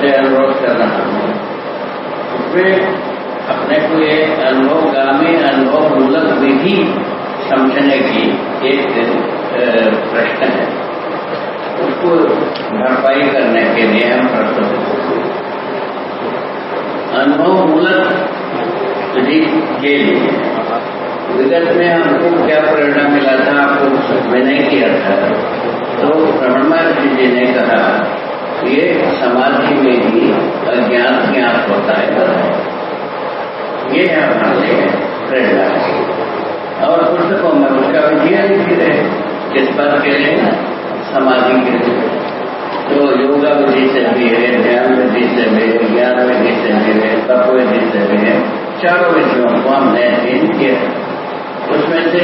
से अनुरोध कर रहा हूँ उसमें अपने को ये अनुभवगामी अनुभव मूलक विधि समझने की एक प्रश्न है। उसको भरपाई करने के लिए हम प्रस्तुत अनुभव मूलक विधि के लिए विगत में हमको क्या प्रेरणा मिला था? आपको नहीं किया था। तो महर्षि जी ने कहा ये समाधि में ही अज्ञान ज्ञात होता है। ये है हमारे प्रेरणा। और पुस्तकों में उसका विधिया लिखी रहे किस बात के लिए समाधि के लिए। तो योगा विधि से भी है ध्यान विधि से भी है ज्ञान विधि से भी है तप विधि से भी है, चारों विधियों को हमने अध्ययन किया उसमें से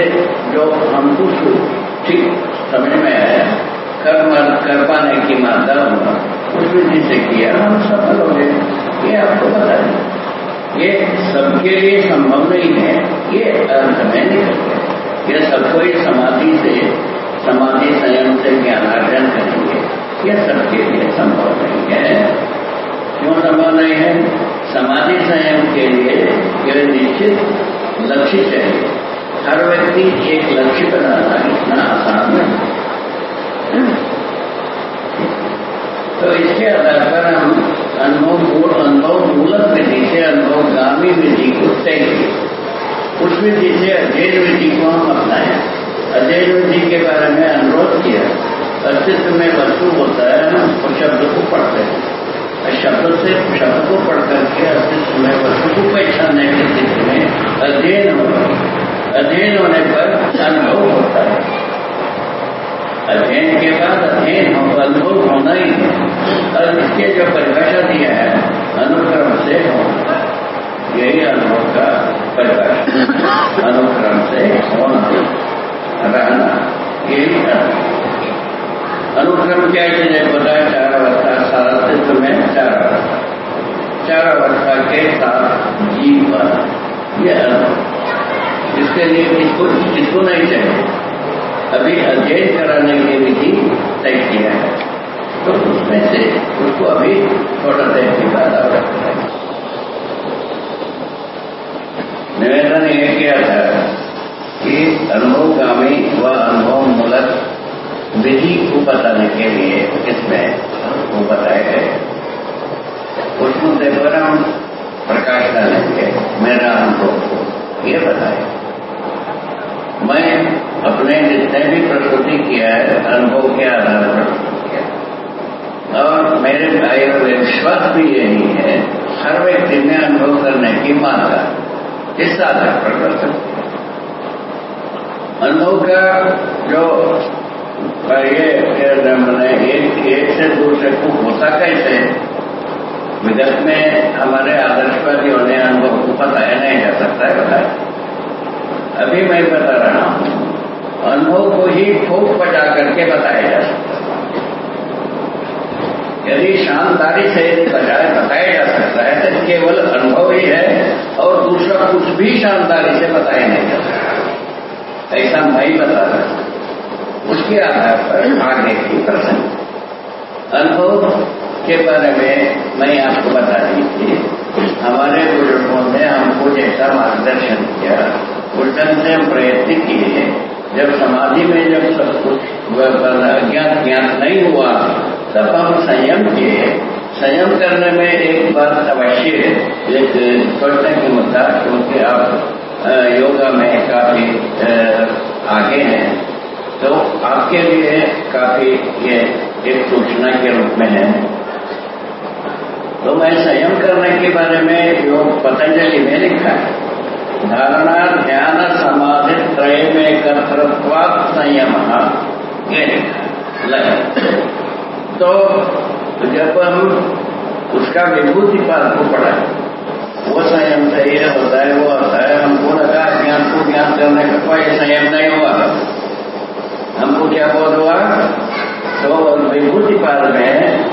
जो हमको ठीक समझ में आया कर्म कर पाने की मात्रा उस विधि से किया, हम सफल हो। गए ये आपको बता दें ये सबके लिए संभव नहीं है। ये अर्थ में निकल गया। ये सबको ही समाधि से, समाधि संयम से ज्ञानार्जन करेंगे। ये सबके लिए संभव नहीं है। क्यों संभव नहीं है? समाधि संयम के लिए यह निश्चित लक्ष्य चाहिए। हर व्यक्ति एक लक्ष्य बनाना इतना आसान नहीं तो इसके आधार पर हम अनुभव मूल अनुभव मूलक विधि से अनुभवगामी विधि को तय किए। उस विधि से अध्ययन विधि को हम अपनाए अध्ययन विधि के बारे में अनुरोध किया। अस्तित्व में वस्तु होता है हम शब्द को पढ़ते हैं। शब्द से, शब्द को पढ़ करके अस्तित्व में वस्तु को पहचानने की स्थिति में अध्ययन होगा अध्ययन होने पर अनुभव होता है। अध्ययन के बाद अध्ययन हो अनुभव होना ही है। और इसके जो परिभाषा दिया है, अनुक्रम से होना। यही अनुभव का परिभाषा। अनुक्रम से होना। रहना। यही अनुक्रम क्या चीज़ें बताया? चार अवस्था। सारा सारस्तित्व में चार अवस्था। चार अवस्था के साथ जीवन। यह अनुभव इसके लिए किसको किसको नहीं चाहिए। अभी अध्ययन कराने की विधि तय किया है। तो उसमें से उसको अभी थोड़ा देर के बाद आप निवेदन यह किया था कि अनुभवगामी व अनुभव मूलक विधि को बताने के लिए इसमें वो बताए गए। उसको हम प्रकाश डालेंगे, मेरा अनुभव ये बताए मैं अपने जितने भी प्रस्तुति किया है, अनुभव के आधार पर और मेरे भाई और विश्वास भी यही है। हर व्यक्ति में अनुभव करने की मात्रा इस आधार पर कर सकते अनुभव का जो ये मैंने एक एक से दूसरे को होता कैसे विगत में हमारे आदर्शवादियों ने अनुभव को बताया नहीं जा सकता है, बताया। अभी मैं बता रहा हूँ अनुभव को ही ठोक बजा करके बताया जा सकता यदि शानदारी से बजाय बताया जा सकता है तो केवल अनुभव ही है और दूसरा कुछ भी शानदारी से बताया नहीं जा सकता। ऐसा मैं बता रहा उसके आधार पर आगे की प्रश्न। अनुभव के बारे में मैं आपको बता दी थी। हमारे बुज़ुर्गों ने हमको जैसा मार्गदर्शन किया ढंग से हम प्रयत्न किए। जब समाधि में जब सब कुछ अज्ञात ज्ञात नहीं हुआ, तब हम संयम किए। संयम करने में एक बात अवश्य एक सोचने की मुद्दा, क्योंकि आप योगा में काफ़ी आगे हैं तो आपके लिए काफ़ी ये एक सूचना के रूप में है। तो मैं संयम करने के बारे में योग पतंजलि में लिखा है। धारणा ध्यान समाधि कर्तृत्वाद संयम तो जब हम उसका विभूति पाद को पढ़ा, वो संयम ये होता है, वो होता है। हमको लगा ज्ञान को ज्ञान करने का कोई संयम नहीं हुआ। हमको क्या बोध हुआ? तो विभूति पाद में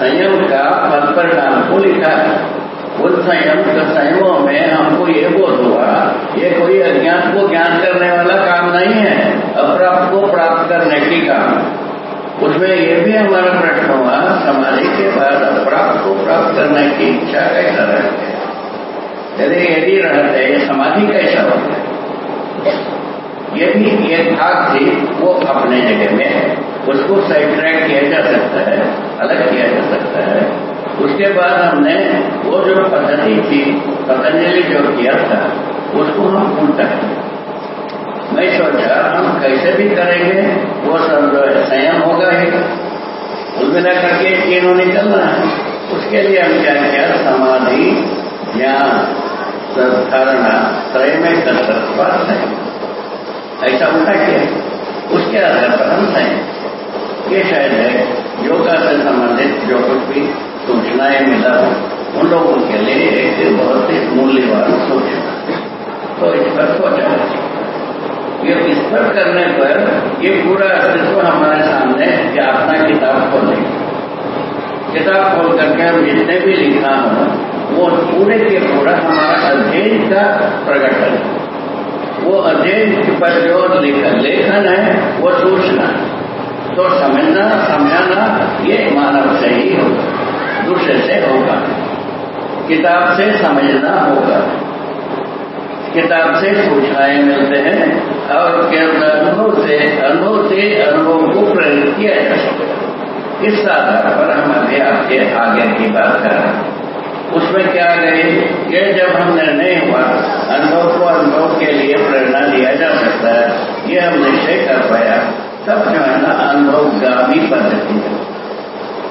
संयम का पद परिणाम को लिखा है। उस संयम संयमों में हमको ये बोध हुआ, ये कोई अज्ञान को ज्ञान करने वाला काम नहीं है, अप्राप्त को प्राप्त करने की काम। उसमें ये भी हमारा प्रश्न हुआ, समाधि के बाद अप्राप्त को प्राप्त करने की इच्छा कैसा रहते यदि यदि रहते समाधि कैसा होता है? ये भी एक भाग थी वो अपने जगह में उसको साइड ट्रैक किया जा सकता है, अलग किया जा उसके बाद हमने वो जो पद्धति थी, पतंजलि जो किया था, उसको हम उल्टा मैं सोचा, हम कैसे भी करेंगे, वो सब संयम होगा ही। कुल मिला करके तीनों निकलना है। उसके लिए हम क्या किया? समाधि, ज्ञान धारणा त्रय में कसरत ऐसा उल्टा किया। उसके आधार पर हम संयम। ये शायद है, योगा से संबंधित जो कुछ भी सूचनाएँ मिला हो उन लोगों के लिए एक बहुत ही मूल्यवान सूचना। तो इस पर सोचा ये इस पर करने पर ये पूरा अस्तित्व हमारे सामने कि अपना किताब खोलें किताब खोल करके हम जितने भी लिखा हो, वो पूरे के पूरा हमारा अध्ययन का प्रकटन वो अध्ययन पर जो लेखन है, वो सूचना है। तो समझना, समझाना, ये मानव से ही होगा दूसरे से होगा किताब से समझना होगा। किताब से सूचनाएँ मिलते हैं और अनुभव से अनुभव से अनुभव को प्रेरित किया जा सकता इस आधार पर हम अभी आपके आगे की बात कर रहे हैं। उसमें क्या गए ये जब हम निर्णय हुआ, अनुभव को अनुभव के लिए प्रेरणा लिया जा सकता है, ये हम निश्चय कर पाया। तब जो है ना, अनुभवगामी पद्धति है।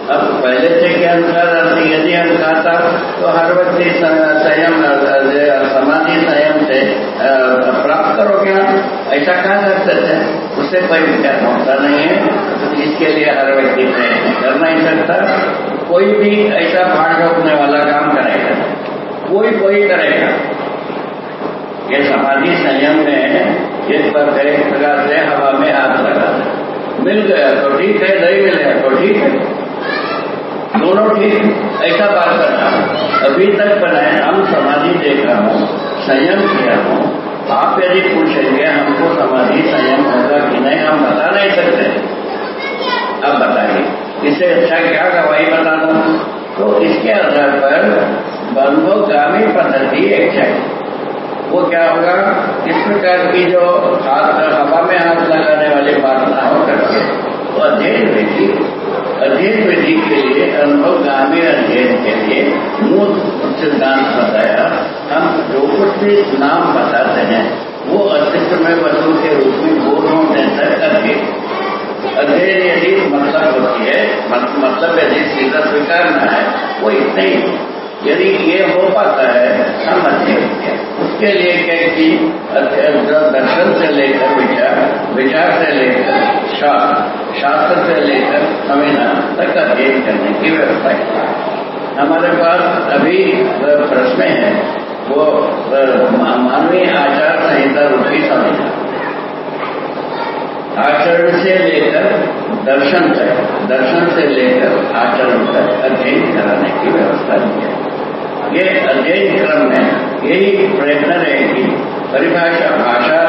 अब पहले से के अनुसार यदि हम खाता तो हर व्यक्ति संयम समाधि संयम से प्राप्त करोगे आप। ऐसा कहा सकते थे उससे कोई विचार होता नहीं है। इसके लिए हर व्यक्ति प्रयत्न कर नहीं सकता। कोई भी ऐसा भाड़ रोकने वाला काम करेगा। कोई कोई करेगा। ये समाधि संयम में इस पर एक प्रकार से हवा में हाथ लगा मिल गया तो ठीक है, नहीं मिलेगा तो ठीक है। दोनों ठीक ऐसा बात करना अभी तक बनाए हम समाधि देखा हूँ, संयम किया हूँ। आप यदि पूछेंगे, हमको समाधि संयम होगा कि नहीं, हम बता नहीं सकते। अब बताइए, इससे अच्छा क्या गवाही बता दो? तो इसके आधार पर बंधोगामी पद्धति एक चाहिए वो क्या होगा? इस प्रकार की जो हाथ हवा में हाथ लगाने वाली बात ना हो करके, वो अध्ययन विधि अध्ययन विधि के लिए अनुभवगामी अध्ययन के लिए मूल सिद्धांत बताया। हम जो कुछ भी नाम बताते हैं। वो अस्तित्व में वस्तु के रूप में बोधों तक करके। अध्ययन यदि मतलब होती है मतलब यदि सीधा स्वीकारना है, वो इतना ही यदि ये हो पाता है, हम अध्ययन उसके लिए क्या कि दर्शन से लेकर विचार विचार से लेकर शास्त्र। शास्त्र से लेकर संविधान तक अध्ययन करने की व्यवस्था की हमारे पास अभी प्रश्न है, वो मानवीय आचार संहिता रूपी संविधान आचरण से लेकर दर्शन तक, दर्शन से लेकर आचरण तक अध्ययन कराने की व्यवस्था की है। ये अध्ययन क्रम में यही प्रयत्न रहेगी। परिभाषा, भाषा,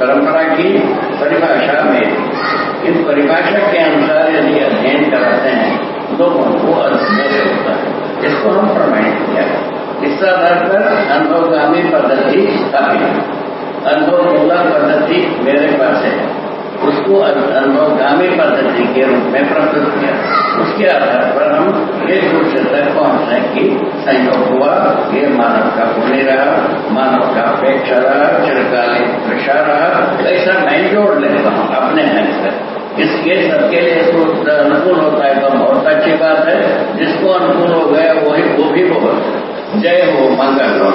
परंपरा की परिभाषा में। इस परिभाषा के अनुसार यदि अध्ययन कराते हैं तो वो अध्ययन होता है इसको हम प्रमाणित किया है। इस आधार पर अनुभवगामी पद्धति स्थापित। अनुभव मूलक पद्धति मेरे पास है। उसको अनुभवगामी पद्धति के रूप में प्रस्तुत किया। उसके आधार पर हम एक दूसरे तक पहुँचने की संयोग हुआ, ये मानव का पुण्य रहा, मानव का अपेक्षा रहा, चिरकालीन प्रशा रहा, ऐसा मैं जोड़ लेता हूँ अपने ढंग से। इसके सबके लिए अनुकूल होता है तो बहुत अच्छी बात है। जिसको अनुकूल हो गया, वही वो भी बहुत। जय हो मंगल हो